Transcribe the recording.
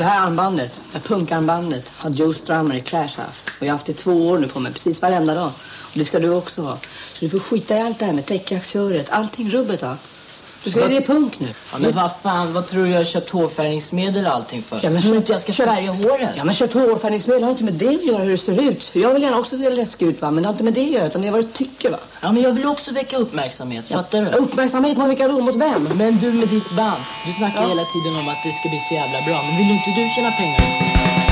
Det här armbandet, det här punkarmbandet, har Joe Strummer i Clash haft. Och jag har haft det två år nu på mig, precis varenda dag. Och det ska du också ha. Så du får skita i allt det här med täckjacksköret, allting rubbet ha. Du ska ju det i punk nu. Ja, men vad fan, vad tror du jag har köpt hårfärgningsmedel och allting för? Ja, men tror inte jag ska färga håret? Ja men köpt hårfärgningsmedel har inte med det att göra hur det ser ut. Jag vill gärna också se läskig ut va, men det har inte med det att göra utan det är vad du tycker va. Ja, men jag vill också väcka uppmärksamhet, fattar du? Uppmärksamhet mot vilka då? Mot vem? Men du med ditt band, du snackar hela tiden om att det ska bli så jävla bra. Men vill inte du tjäna pengar?